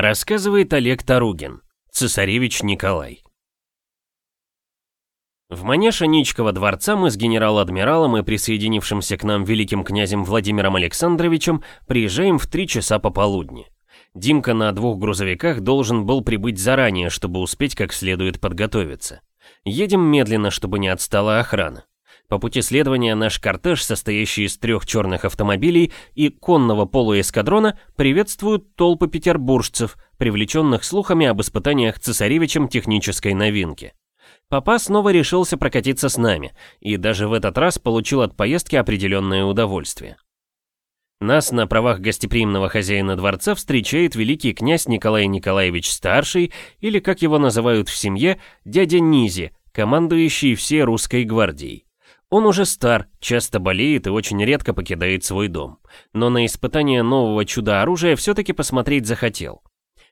Рассказывает Олег Таругин, цесаревич Николай. В манеж Аничкова дворца мы с генерал-адмиралом и присоединившимся к нам великим князем Владимиром Александровичем приезжаем в три часа пополудни. Димка на двух грузовиках должен был прибыть заранее, чтобы успеть как следует подготовиться. Едем медленно, чтобы не отстала охрана. По пути следования наш кортеж, состоящий из трех черных автомобилей и конного полуэскадрона, приветствуют толпы петербуржцев, привлеченных слухами об испытаниях цесаревичем технической новинки. Папа снова решился прокатиться с нами, и даже в этот раз получил от поездки определенное удовольствие. Нас на правах гостеприимного хозяина дворца встречает великий князь Николай Николаевич Старший, или, как его называют в семье, дядя Низи, командующий всей русской гвардией. Он уже стар, часто болеет и очень редко покидает свой дом. Но на испытание нового чуда-оружия все-таки посмотреть захотел.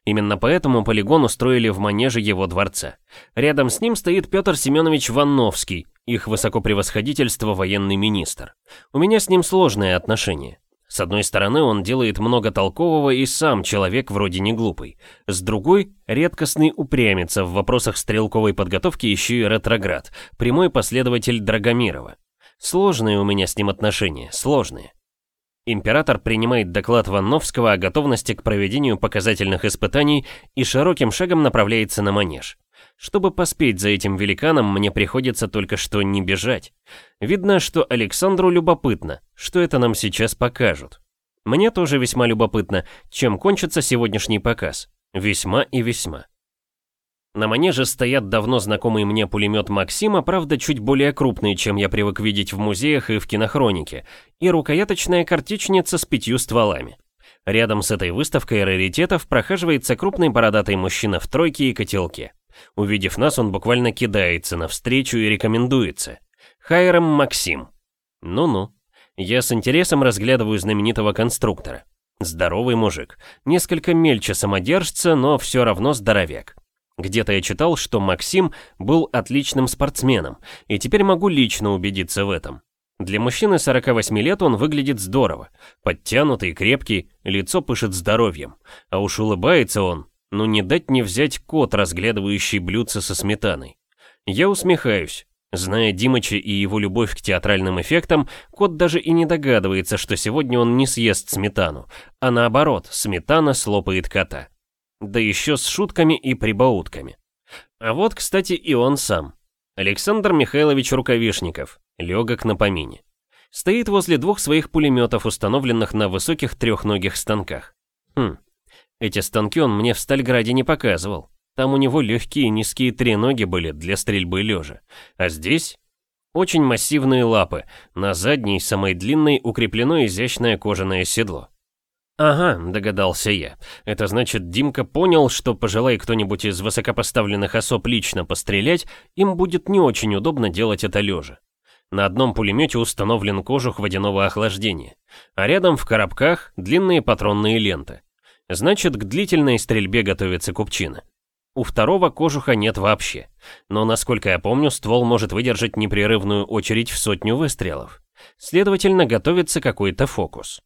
Именно поэтому полигон устроили в манеже его дворца. Рядом с ним стоит Петр Семенович Ванновский, их высокопревосходительство военный министр. У меня с ним сложные отношения. С одной стороны, он делает много толкового и сам человек вроде не глупый. С другой, редкостный упрямец в вопросах стрелковой подготовки еще и ретроград, прямой последователь Драгомирова. Сложные у меня с ним отношения, сложные. Император принимает доклад Ванновского о готовности к проведению показательных испытаний и широким шагом направляется на манеж. Чтобы поспеть за этим великаном, мне приходится только что не бежать. Видно, что Александру любопытно, что это нам сейчас покажут. Мне тоже весьма любопытно, чем кончится сегодняшний показ. Весьма и весьма. На манеже стоят давно знакомый мне пулемет Максима, правда чуть более крупный, чем я привык видеть в музеях и в кинохронике, и рукояточная картечница с пятью стволами. Рядом с этой выставкой раритетов прохаживается крупный бородатый мужчина в тройке и котелке. Увидев нас, он буквально кидается навстречу и рекомендуется. Хайрам Максим. Ну-ну. Я с интересом разглядываю знаменитого конструктора. Здоровый мужик. Несколько мельче самодержца, но все равно здоровяк. Где-то я читал, что Максим был отличным спортсменом, и теперь могу лично убедиться в этом. Для мужчины 48 лет он выглядит здорово. Подтянутый, крепкий, лицо пышет здоровьем. А уж улыбается он, но не дать не взять кот, разглядывающий блюдце со сметаной. Я усмехаюсь. Зная Димыча и его любовь к театральным эффектам, кот даже и не догадывается, что сегодня он не съест сметану, а наоборот, сметана слопает кота. Да еще с шутками и прибаутками. А вот, кстати, и он сам. Александр Михайлович Рукавишников, легок на помине. Стоит возле двух своих пулеметов, установленных на высоких трехногих станках. Хм, эти станки он мне в Стальграде не показывал. Там у него легкие низкие треноги были для стрельбы лежа. А здесь очень массивные лапы, на задней, самой длинной, укреплено изящное кожаное седло. «Ага», — догадался я. «Это значит, Димка понял, что пожелай кто-нибудь из высокопоставленных особ лично пострелять, им будет не очень удобно делать это лежа. На одном пулемете установлен кожух водяного охлаждения, а рядом в коробках длинные патронные ленты. Значит, к длительной стрельбе готовится купчина. У второго кожуха нет вообще. Но, насколько я помню, ствол может выдержать непрерывную очередь в сотню выстрелов. Следовательно, готовится какой-то фокус.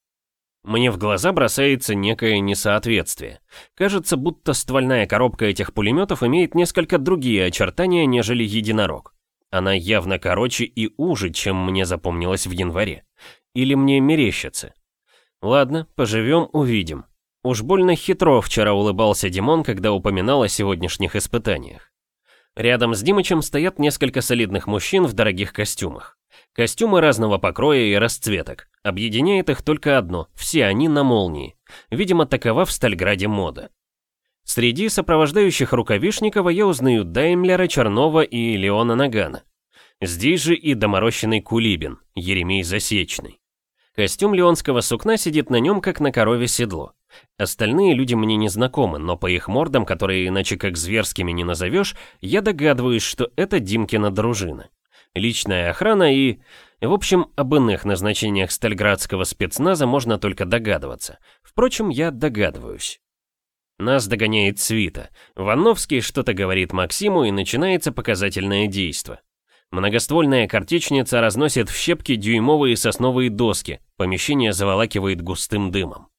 Мне в глаза бросается некое несоответствие. Кажется, будто ствольная коробка этих пулеметов имеет несколько другие очертания, нежели единорог. Она явно короче и уже, чем мне запомнилось в январе. Или мне мерещится. Ладно, поживем, увидим. Уж больно хитро вчера улыбался Димон, когда упоминал о сегодняшних испытаниях. Рядом с Димычем стоят несколько солидных мужчин в дорогих костюмах. Костюмы разного покроя и расцветок. Объединяет их только одно – все они на молнии. Видимо, такова в Стальграде мода. Среди сопровождающих Рукавишникова я узнаю Даймлера, Чернова и Леона Нагана. Здесь же и доморощенный Кулибин, Еремей Засечный. Костюм леонского сукна сидит на нем, как на корове седло. Остальные люди мне не знакомы, но по их мордам, которые иначе как зверскими не назовешь, я догадываюсь, что это Димкина дружина. Личная охрана и... В общем, об иных назначениях стальградского спецназа можно только догадываться. Впрочем, я догадываюсь. Нас догоняет свита. Ванновский что-то говорит Максиму, и начинается показательное действо. Многоствольная картечница разносит в щепки дюймовые сосновые доски, помещение заволакивает густым дымом.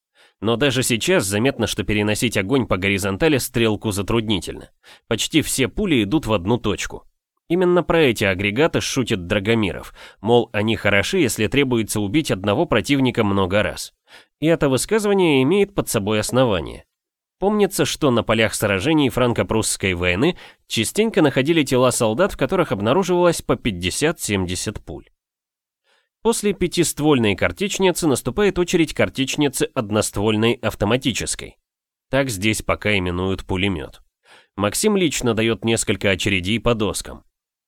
Но даже сейчас заметно, что переносить огонь по горизонтали стрелку затруднительно. Почти все пули идут в одну точку. Именно про эти агрегаты шутит Драгомиров, мол, они хороши, если требуется убить одного противника много раз. И это высказывание имеет под собой основание. Помнится, что на полях сражений франко-прусской войны частенько находили тела солдат, в которых обнаруживалось по 50-70 пуль. После пятиствольной картечницы наступает очередь картечницы одноствольной автоматической. Так здесь пока именуют пулемет. Максим лично дает несколько очередей по доскам.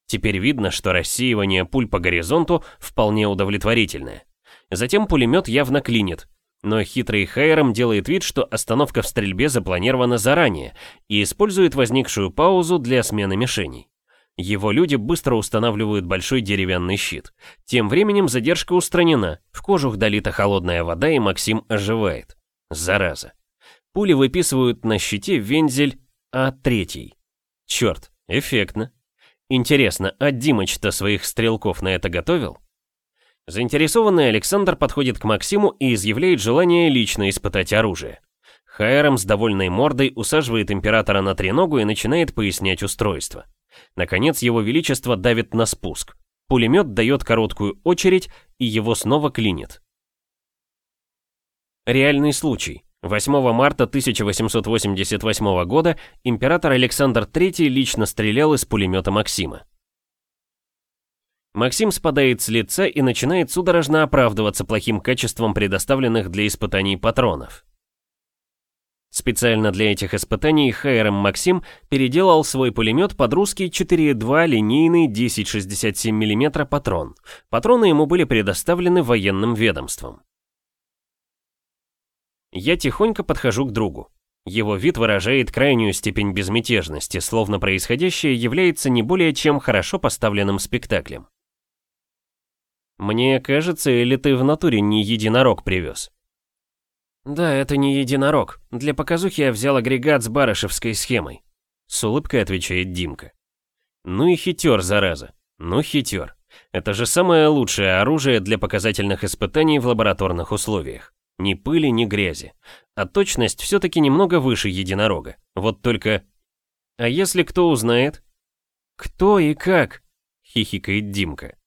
Теперь видно, что рассеивание пуль по горизонту вполне удовлетворительное. Затем пулемет явно клинит, но хитрый Хайером делает вид, что остановка в стрельбе запланирована заранее и использует возникшую паузу для смены мишеней. Его люди быстро устанавливают большой деревянный щит. Тем временем задержка устранена, в кожух долита холодная вода и Максим оживает. Зараза. Пули выписывают на щите вензель А3. Черт, эффектно. Интересно, а Димыч-то своих стрелков на это готовил? Заинтересованный Александр подходит к Максиму и изъявляет желание лично испытать оружие. Хайрам с довольной мордой усаживает императора на треногу и начинает пояснять устройство. Наконец, его величество давит на спуск. Пулемет дает короткую очередь, и его снова клинит. Реальный случай. 8 марта 1888 года император Александр III лично стрелял из пулемета Максима. Максим спадает с лица и начинает судорожно оправдываться плохим качеством предоставленных для испытаний патронов. Специально для этих испытаний Хайрам Максим переделал свой пулемет под русский 4.2 линейный 10,67 мм патрон. Патроны ему были предоставлены военным ведомством. Я тихонько подхожу к другу. Его вид выражает крайнюю степень безмятежности, словно происходящее является не более чем хорошо поставленным спектаклем. «Мне кажется, или ты в натуре не единорог привез?» «Да, это не единорог. Для показухи я взял агрегат с барышевской схемой», — с улыбкой отвечает Димка. «Ну и хитер, зараза. Ну хитер. Это же самое лучшее оружие для показательных испытаний в лабораторных условиях. Ни пыли, ни грязи. А точность все-таки немного выше единорога. Вот только... А если кто узнает? Кто и как? Хихикает Димка.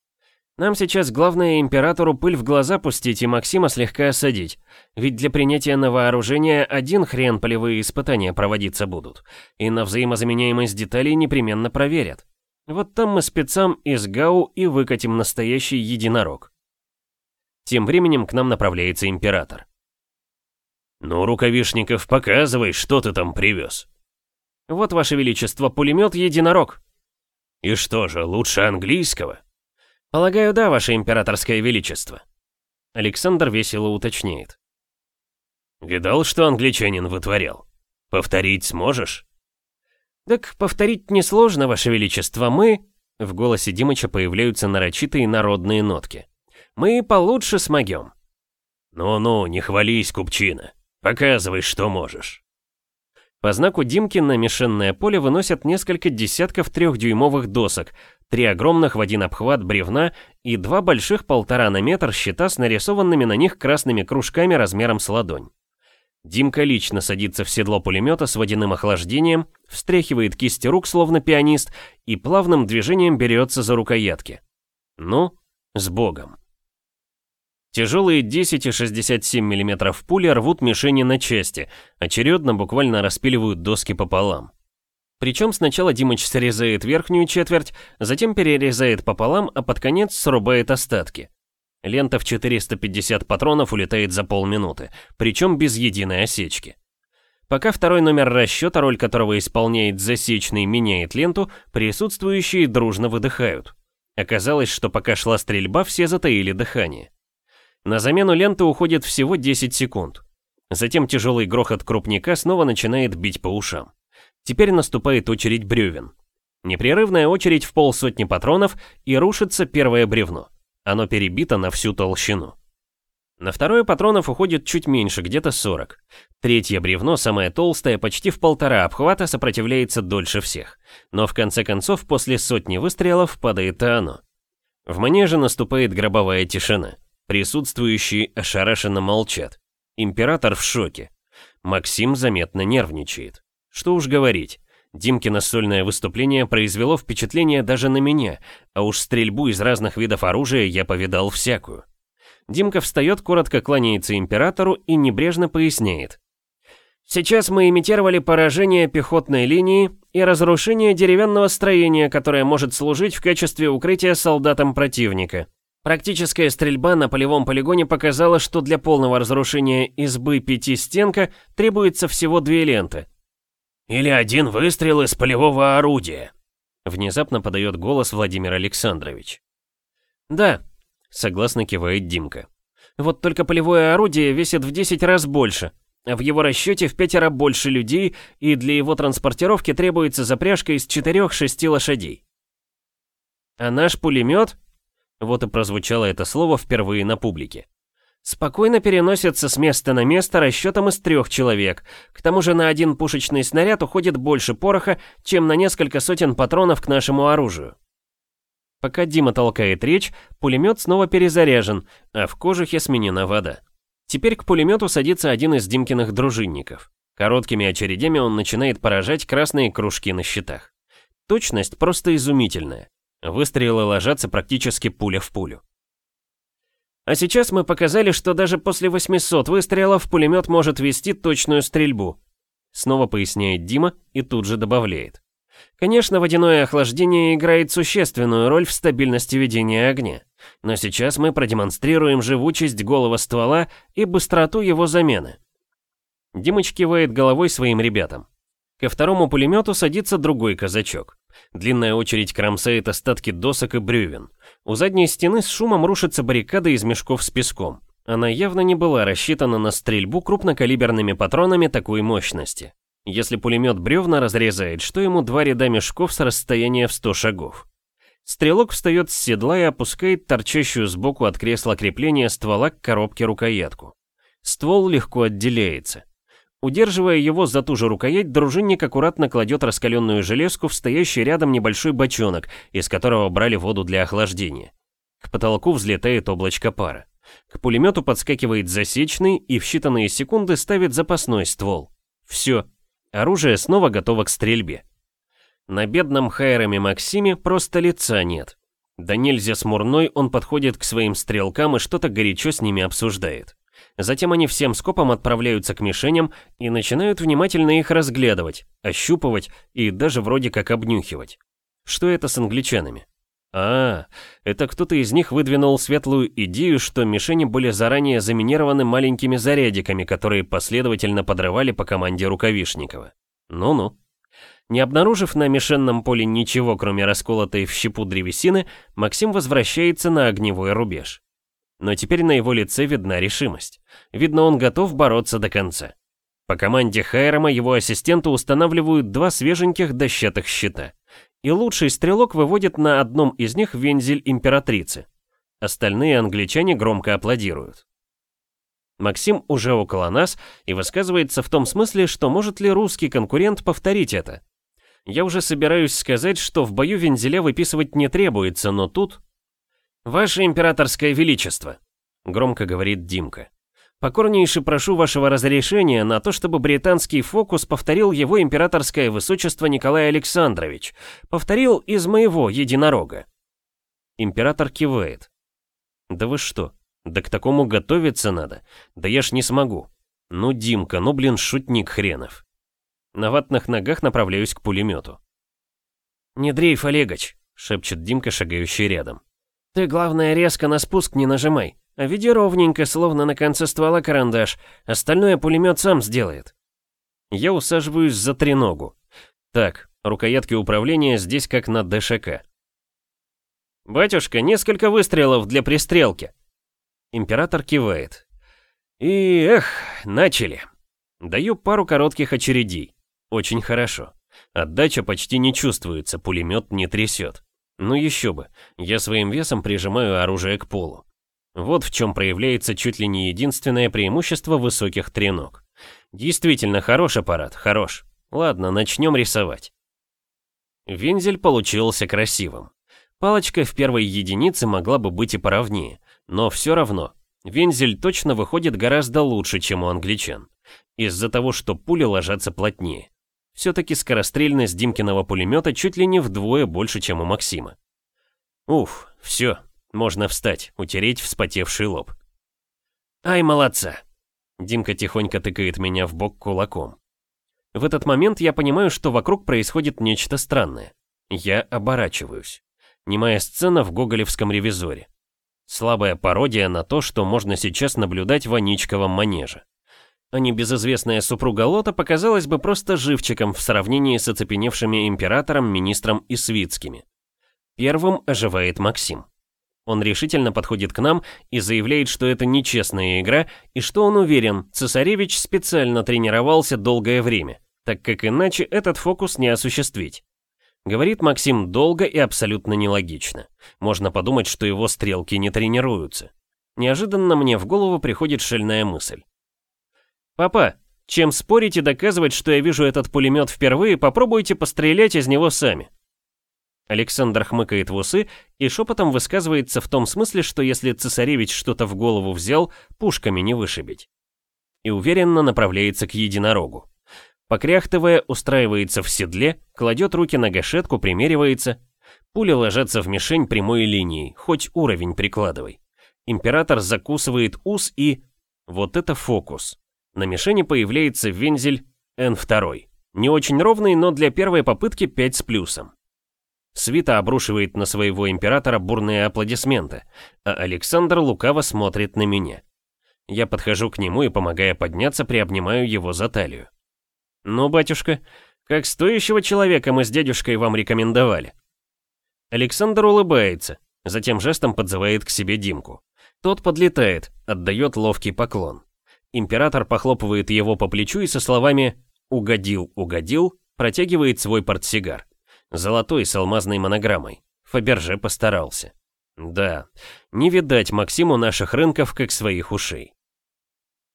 Нам сейчас главное императору пыль в глаза пустить и Максима слегка осадить. Ведь для принятия на вооружение один хрен полевые испытания проводиться будут. И на взаимозаменяемость деталей непременно проверят. Вот там мы спецам из ГАУ и выкатим настоящий единорог. Тем временем к нам направляется император. «Ну, Рукавишников, показывай, что ты там привез». «Вот, Ваше Величество, пулемет единорог». «И что же, лучше английского?» «Полагаю, да, Ваше Императорское Величество». Александр весело уточняет. «Видал, что англичанин вытворял? Повторить сможешь?» «Так повторить несложно, Ваше Величество, мы...» В голосе Димыча появляются нарочитые народные нотки. «Мы получше смогем». «Ну-ну, не хвались, купчина. Показывай, что можешь». По знаку Димки на мишенное поле выносят несколько десятков трехдюймовых досок, три огромных в один обхват бревна и два больших полтора на метр щита с нарисованными на них красными кружками размером с ладонь. Димка лично садится в седло пулемета с водяным охлаждением, встряхивает кисти рук, словно пианист, и плавным движением берется за рукоятки. Ну, с богом. Тяжелые 10 и 67 мм пули рвут мишени на части, очередно буквально распиливают доски пополам. Причем сначала Димыч срезает верхнюю четверть, затем перерезает пополам, а под конец срубает остатки. Лента в 450 патронов улетает за полминуты, причем без единой осечки. Пока второй номер расчета, роль которого исполняет засечный, меняет ленту, присутствующие дружно выдыхают. Оказалось, что пока шла стрельба, все затаили дыхание. На замену ленты уходит всего 10 секунд. Затем тяжелый грохот крупника снова начинает бить по ушам. Теперь наступает очередь бревен. Непрерывная очередь в полсотни патронов и рушится первое бревно. Оно перебито на всю толщину. На второе патронов уходит чуть меньше, где-то 40. Третье бревно, самое толстое, почти в полтора обхвата, сопротивляется дольше всех. Но в конце концов, после сотни выстрелов падает и оно. В манеже наступает гробовая тишина. Присутствующие ошарашенно молчат. Император в шоке. Максим заметно нервничает. Что уж говорить, Димкино сольное выступление произвело впечатление даже на меня, а уж стрельбу из разных видов оружия я повидал всякую. Димка встает, коротко кланяется императору и небрежно поясняет. Сейчас мы имитировали поражение пехотной линии и разрушение деревянного строения, которое может служить в качестве укрытия солдатам противника. Практическая стрельба на полевом полигоне показала, что для полного разрушения избы пятистенка требуется всего две ленты. «Или один выстрел из полевого орудия», — внезапно подает голос Владимир Александрович. «Да», — согласно кивает Димка. «Вот только полевое орудие весит в 10 раз больше, в его расчете в пятеро больше людей, и для его транспортировки требуется запряжка из 4-6 лошадей. А наш пулемет, вот и прозвучало это слово впервые на публике, спокойно переносится с места на место расчетом из трех человек. К тому же на один пушечный снаряд уходит больше пороха, чем на несколько сотен патронов к нашему оружию. Пока Дима толкает речь, пулемет снова перезаряжен, а в кожухе сменена вода. Теперь к пулемету садится один из Димкиных дружинников. Короткими очередями он начинает поражать красные кружки на щитах. Точность просто изумительная. Выстрелы ложатся практически пуля в пулю. А сейчас мы показали, что даже после 800 выстрелов пулемет может вести точную стрельбу. Снова поясняет Дима и тут же добавляет. Конечно, водяное охлаждение играет существенную роль в стабильности ведения огня. Но сейчас мы продемонстрируем живучесть голого ствола и быстроту его замены. Димыч кивает головой своим ребятам. Ко второму пулемету садится другой казачок. Длинная очередь кромсает остатки досок и бревен. У задней стены с шумом рушится баррикада из мешков с песком. Она явно не была рассчитана на стрельбу крупнокалиберными патронами такой мощности. Если пулемет бревна разрезает, что ему два ряда мешков с расстояния в 100 шагов? Стрелок встает с седла и опускает торчащую сбоку от кресла крепления ствола к коробке рукоятку. Ствол легко отделяется. Удерживая его за ту же рукоять, дружинник аккуратно кладет раскаленную железку в стоящий рядом небольшой бочонок, из которого брали воду для охлаждения. К потолку взлетает облачко пара. К пулемету подскакивает засечный и в считанные секунды ставит запасной ствол. Все, Оружие снова готово к стрельбе. На бедном Хайраме Максиме просто лица нет. Да нельзя смурной, он подходит к своим стрелкам и что-то горячо с ними обсуждает. Затем они всем скопом отправляются к мишеням и начинают внимательно их разглядывать, ощупывать и даже вроде как обнюхивать. Что это с англичанами? А, это кто-то из них выдвинул светлую идею, что мишени были заранее заминированы маленькими зарядиками, которые последовательно подрывали по команде Рукавишникова. Ну-ну. Не обнаружив на мишенном поле ничего, кроме расколотой в щепу древесины, Максим возвращается на огневой рубеж. Но теперь на его лице видна решимость. Видно, он готов бороться до конца. По команде Хайрама его ассистенты устанавливают два свеженьких дощатых щита и лучший стрелок выводит на одном из них вензель императрицы. Остальные англичане громко аплодируют. Максим уже около нас и высказывается в том смысле, что может ли русский конкурент повторить это. Я уже собираюсь сказать, что в бою вензеля выписывать не требуется, но тут... «Ваше императорское величество», — громко говорит Димка. Покорнейше прошу вашего разрешения на то, чтобы британский фокус повторил его императорское высочество Николай Александрович. Повторил из моего единорога. Император кивает. Да вы что? Да к такому готовиться надо. Да я ж не смогу. Ну, Димка, ну блин, шутник хренов. На ватных ногах направляюсь к пулемету. «Не дрейф, Олегович», — шепчет Димка, шагающий рядом. «Ты, главное, резко на спуск не нажимай. А веди ровненько, словно на конце ствола карандаш. Остальное пулемет сам сделает. Я усаживаюсь за треногу. Так, рукоятки управления здесь как на ДШК. «Батюшка, несколько выстрелов для пристрелки!» Император кивает. И, эх, начали. Даю пару коротких очередей. Очень хорошо. Отдача почти не чувствуется, пулемет не трясет. Ну еще бы, я своим весом прижимаю оружие к полу. Вот в чем проявляется чуть ли не единственное преимущество высоких треног. Действительно хороший аппарат, хорош. Ладно, начнем рисовать. Вензель получился красивым. Палочка в первой единице могла бы быть и поровнее, но все равно. Вензель точно выходит гораздо лучше, чем у англичан. Из-за того, что пули ложатся плотнее. Все-таки скорострельность Димкиного пулемета чуть ли не вдвое больше, чем у Максима. Уф, все, можно встать, утереть вспотевший лоб. «Ай, молодца!» Димка тихонько тыкает меня в бок кулаком. В этот момент я понимаю, что вокруг происходит нечто странное. Я оборачиваюсь. Немая сцена в гоголевском ревизоре. Слабая пародия на то, что можно сейчас наблюдать в Аничковом манеже. А небезызвестная супруга Лота показалась бы просто живчиком в сравнении с оцепеневшими императором, министром и свитскими. Первым оживает Максим. Он решительно подходит к нам и заявляет, что это нечестная игра, и что он уверен, цесаревич специально тренировался долгое время, так как иначе этот фокус не осуществить. Говорит Максим долго и абсолютно нелогично. Можно подумать, что его стрелки не тренируются. Неожиданно мне в голову приходит шальная мысль. «Папа, чем спорить и доказывать, что я вижу этот пулемет впервые, попробуйте пострелять из него сами». Александр хмыкает в усы и шепотом высказывается в том смысле, что если цесаревич что-то в голову взял, пушками не вышибить. И уверенно направляется к единорогу. Покряхтывая, устраивается в седле, кладет руки на гашетку, примеривается. Пули ложатся в мишень прямой линией, хоть уровень прикладывай. Император закусывает ус и... Вот это фокус. На мишени появляется вензель N2. Не очень ровный, но для первой попытки 5 с плюсом. Свита обрушивает на своего императора бурные аплодисменты, а Александр лукаво смотрит на меня. Я подхожу к нему и, помогая подняться, приобнимаю его за талию. «Ну, батюшка, как стоящего человека мы с дядюшкой вам рекомендовали». Александр улыбается, затем жестом подзывает к себе Димку. Тот подлетает, отдает ловкий поклон. Император похлопывает его по плечу и со словами «Угодил, угодил» протягивает свой портсигар. Золотой с алмазной монограммой. Фаберже постарался. Да, не видать Максиму наших рынков как своих ушей.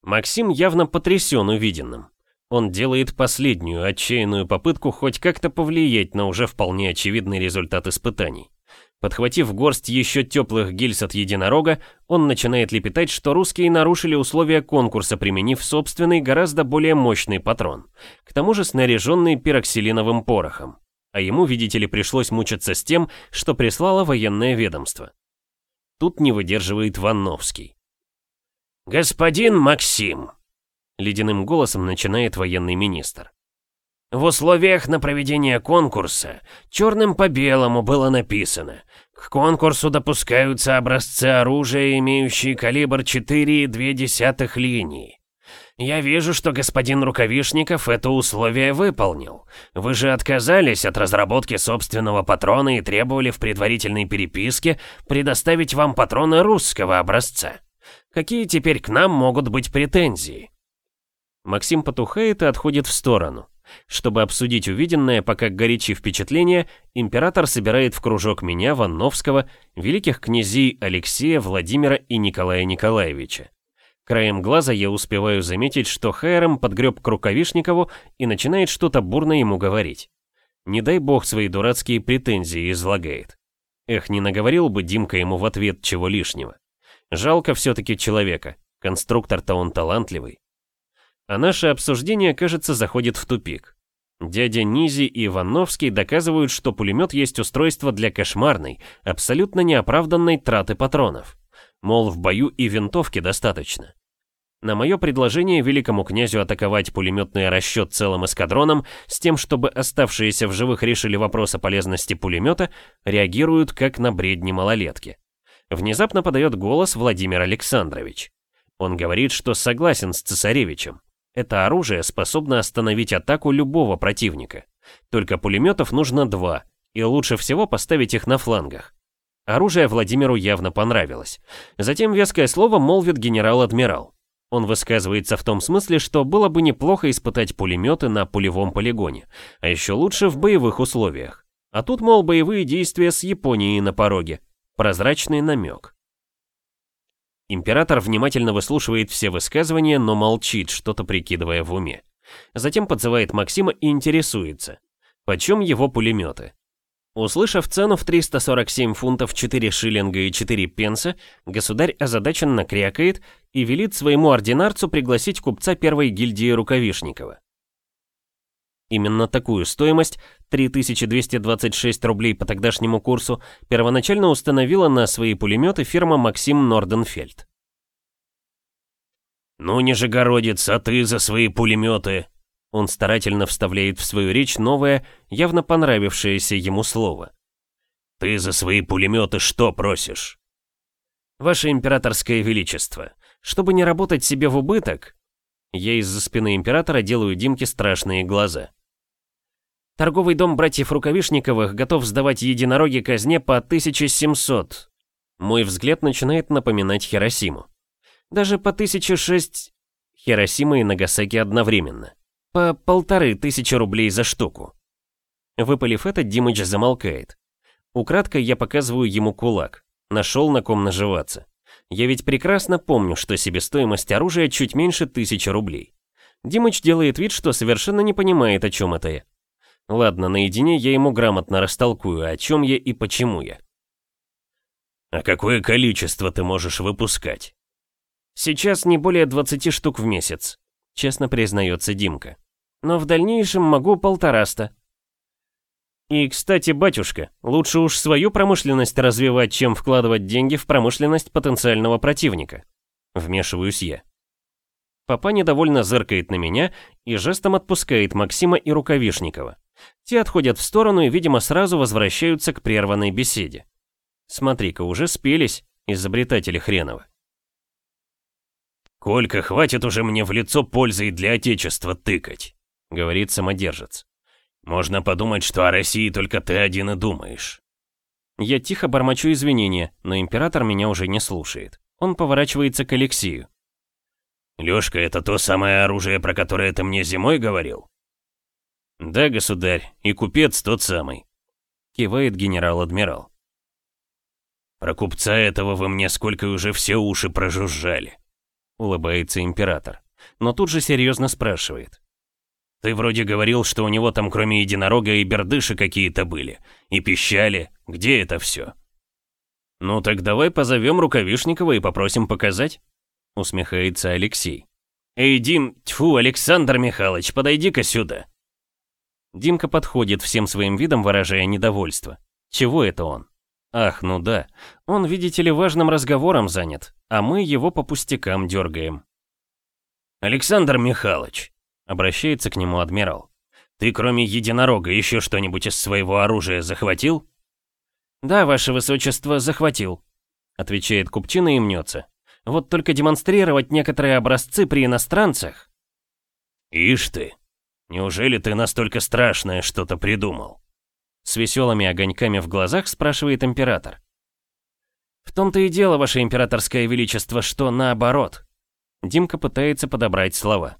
Максим явно потрясен увиденным. Он делает последнюю отчаянную попытку хоть как-то повлиять на уже вполне очевидный результат испытаний. Подхватив горсть еще теплых гильз от единорога, он начинает лепетать, что русские нарушили условия конкурса, применив собственный, гораздо более мощный патрон, к тому же снаряженный пироксилиновым порохом. А ему, видите ли, пришлось мучиться с тем, что прислало военное ведомство. Тут не выдерживает Ванновский. «Господин Максим», Ледяным голосом начинает военный министр. В условиях на проведение конкурса черным по белому было написано «К конкурсу допускаются образцы оружия, имеющие калибр 4,2 линии». Я вижу, что господин Рукавишников это условие выполнил. Вы же отказались от разработки собственного патрона и требовали в предварительной переписке предоставить вам патроны русского образца. Какие теперь к нам могут быть претензии? Максим потухает и отходит в сторону. Чтобы обсудить увиденное, пока горячи впечатления, император собирает в кружок меня, Ванновского, великих князей Алексея, Владимира и Николая Николаевича. Краем глаза я успеваю заметить, что Хайрам подгреб к Рукавишникову и начинает что-то бурно ему говорить. Не дай бог свои дурацкие претензии излагает. Эх, не наговорил бы Димка ему в ответ чего лишнего. Жалко все-таки человека, конструктор-то он талантливый. А наше обсуждение, кажется, заходит в тупик. Дядя Низи и Ивановский доказывают, что пулемет есть устройство для кошмарной, абсолютно неоправданной траты патронов. Мол, в бою и винтовки достаточно. На мое предложение великому князю атаковать пулеметный расчет целым эскадроном с тем, чтобы оставшиеся в живых решили вопрос о полезности пулемета, реагируют как на бредни малолетки. Внезапно подает голос Владимир Александрович. Он говорит, что согласен с цесаревичем. Это оружие способно остановить атаку любого противника. Только пулеметов нужно два, и лучше всего поставить их на флангах. Оружие Владимиру явно понравилось. Затем веское слово молвит генерал-адмирал. Он высказывается в том смысле, что было бы неплохо испытать пулеметы на пулевом полигоне, а еще лучше в боевых условиях. А тут, мол, боевые действия с Японией на пороге. Прозрачный намек. Император внимательно выслушивает все высказывания, но молчит, что-то прикидывая в уме. Затем подзывает Максима и интересуется. Почем его пулеметы? Услышав цену в 347 фунтов 4 шиллинга и 4 пенса, государь озадаченно крякает и велит своему ординарцу пригласить купца первой гильдии Рукавишникова. Именно такую стоимость, 3226 рублей по тогдашнему курсу, первоначально установила на свои пулеметы фирма Максим Норденфельд. «Ну, Нижегородец, а ты за свои пулеметы?» Он старательно вставляет в свою речь новое, явно понравившееся ему слово. «Ты за свои пулеметы что просишь?» «Ваше императорское величество, чтобы не работать себе в убыток...» Я из-за спины императора делаю Димке страшные глаза. Торговый дом братьев Рукавишниковых готов сдавать единороги казне по 1700. Мой взгляд начинает напоминать Хиросиму. Даже по 1006... Хиросима и Нагасаки одновременно. По полторы тысячи рублей за штуку. Выпалив это, Димыч замолкает. Украдкой я показываю ему кулак. Нашел на ком наживаться. Я ведь прекрасно помню, что себестоимость оружия чуть меньше тысячи рублей. Димыч делает вид, что совершенно не понимает, о чем это я. Ладно, наедине я ему грамотно растолкую, о чем я и почему я. «А какое количество ты можешь выпускать?» «Сейчас не более 20 штук в месяц», — честно признается Димка. «Но в дальнейшем могу полтораста». И, кстати, батюшка, лучше уж свою промышленность развивать, чем вкладывать деньги в промышленность потенциального противника. Вмешиваюсь я. Папа недовольно зыркает на меня и жестом отпускает Максима и Рукавишникова. Те отходят в сторону и, видимо, сразу возвращаются к прерванной беседе. Смотри-ка, уже спелись, изобретатели хреновы. «Колька, хватит уже мне в лицо пользы и для Отечества тыкать», — говорит самодержец. «Можно подумать, что о России только ты один и думаешь». Я тихо бормочу извинения, но император меня уже не слушает. Он поворачивается к Алексею. «Лёшка, это то самое оружие, про которое ты мне зимой говорил?» «Да, государь, и купец тот самый», — кивает генерал-адмирал. «Про купца этого вы мне сколько уже все уши прожужжали улыбается император. Но тут же серьезно спрашивает. Ты вроде говорил, что у него там кроме единорога и бердыши какие-то были. И пищали. Где это все? Ну так давай позовем Рукавишникова и попросим показать. Усмехается Алексей. Эй, Дим, тьфу, Александр Михайлович, подойди-ка сюда. Димка подходит всем своим видом, выражая недовольство. Чего это он? Ах, ну да. Он, видите ли, важным разговором занят, а мы его по пустякам дергаем. Александр Михайлович, обращается к нему адмирал. Ты кроме единорога еще что-нибудь из своего оружия захватил? Да, ваше высочество, захватил, отвечает Купчина и мнется. Вот только демонстрировать некоторые образцы при иностранцах. Ишь ты, неужели ты настолько страшное что-то придумал? С веселыми огоньками в глазах спрашивает император. В том-то и дело, ваше императорское величество, что наоборот. Димка пытается подобрать слова.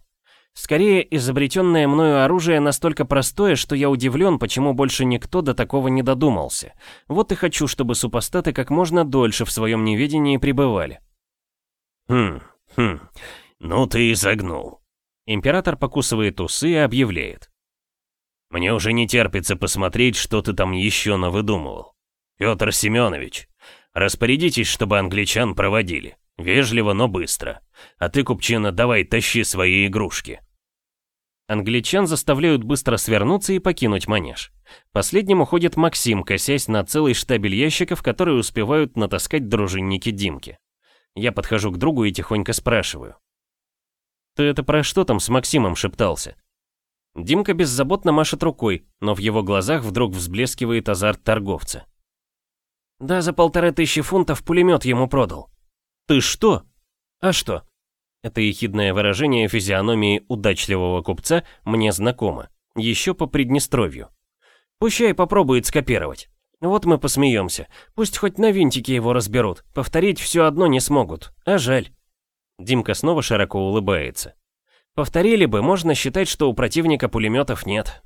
Скорее, изобретенное мною оружие настолько простое, что я удивлен, почему больше никто до такого не додумался. Вот и хочу, чтобы супостаты как можно дольше в своем неведении пребывали. Хм, хм, ну ты и загнул. Император покусывает усы и объявляет. Мне уже не терпится посмотреть, что ты там еще навыдумывал. Петр Семенович, распорядитесь, чтобы англичан проводили. Вежливо, но быстро. А ты, Купчина, давай тащи свои игрушки. Англичан заставляют быстро свернуться и покинуть манеж. Последним уходит Максим, косясь на целый штабель ящиков, которые успевают натаскать дружинники Димки. Я подхожу к другу и тихонько спрашиваю. «Ты это про что там с Максимом шептался?» Димка беззаботно машет рукой, но в его глазах вдруг взблескивает азарт торговца. «Да, за полторы тысячи фунтов пулемет ему продал». «Ты что?» «А что?» Это ехидное выражение физиономии удачливого купца мне знакомо. Еще по Приднестровью. Пущай попробует скопировать. Вот мы посмеемся. Пусть хоть на винтики его разберут. Повторить все одно не смогут. А жаль. Димка снова широко улыбается. Повторили бы, можно считать, что у противника пулеметов нет.